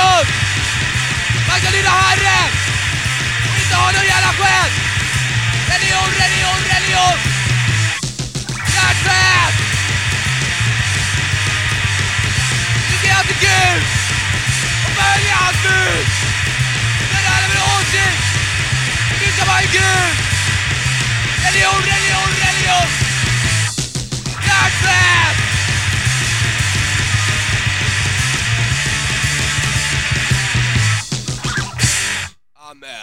runt! Lyda Herren! Och inte ha någon jävla skäl! Religion, religion, religion! Hjärtväg! Du ska till Gud! Och följa hans bud! Den här är min åsikt! Du ska vara en Gud! Amen.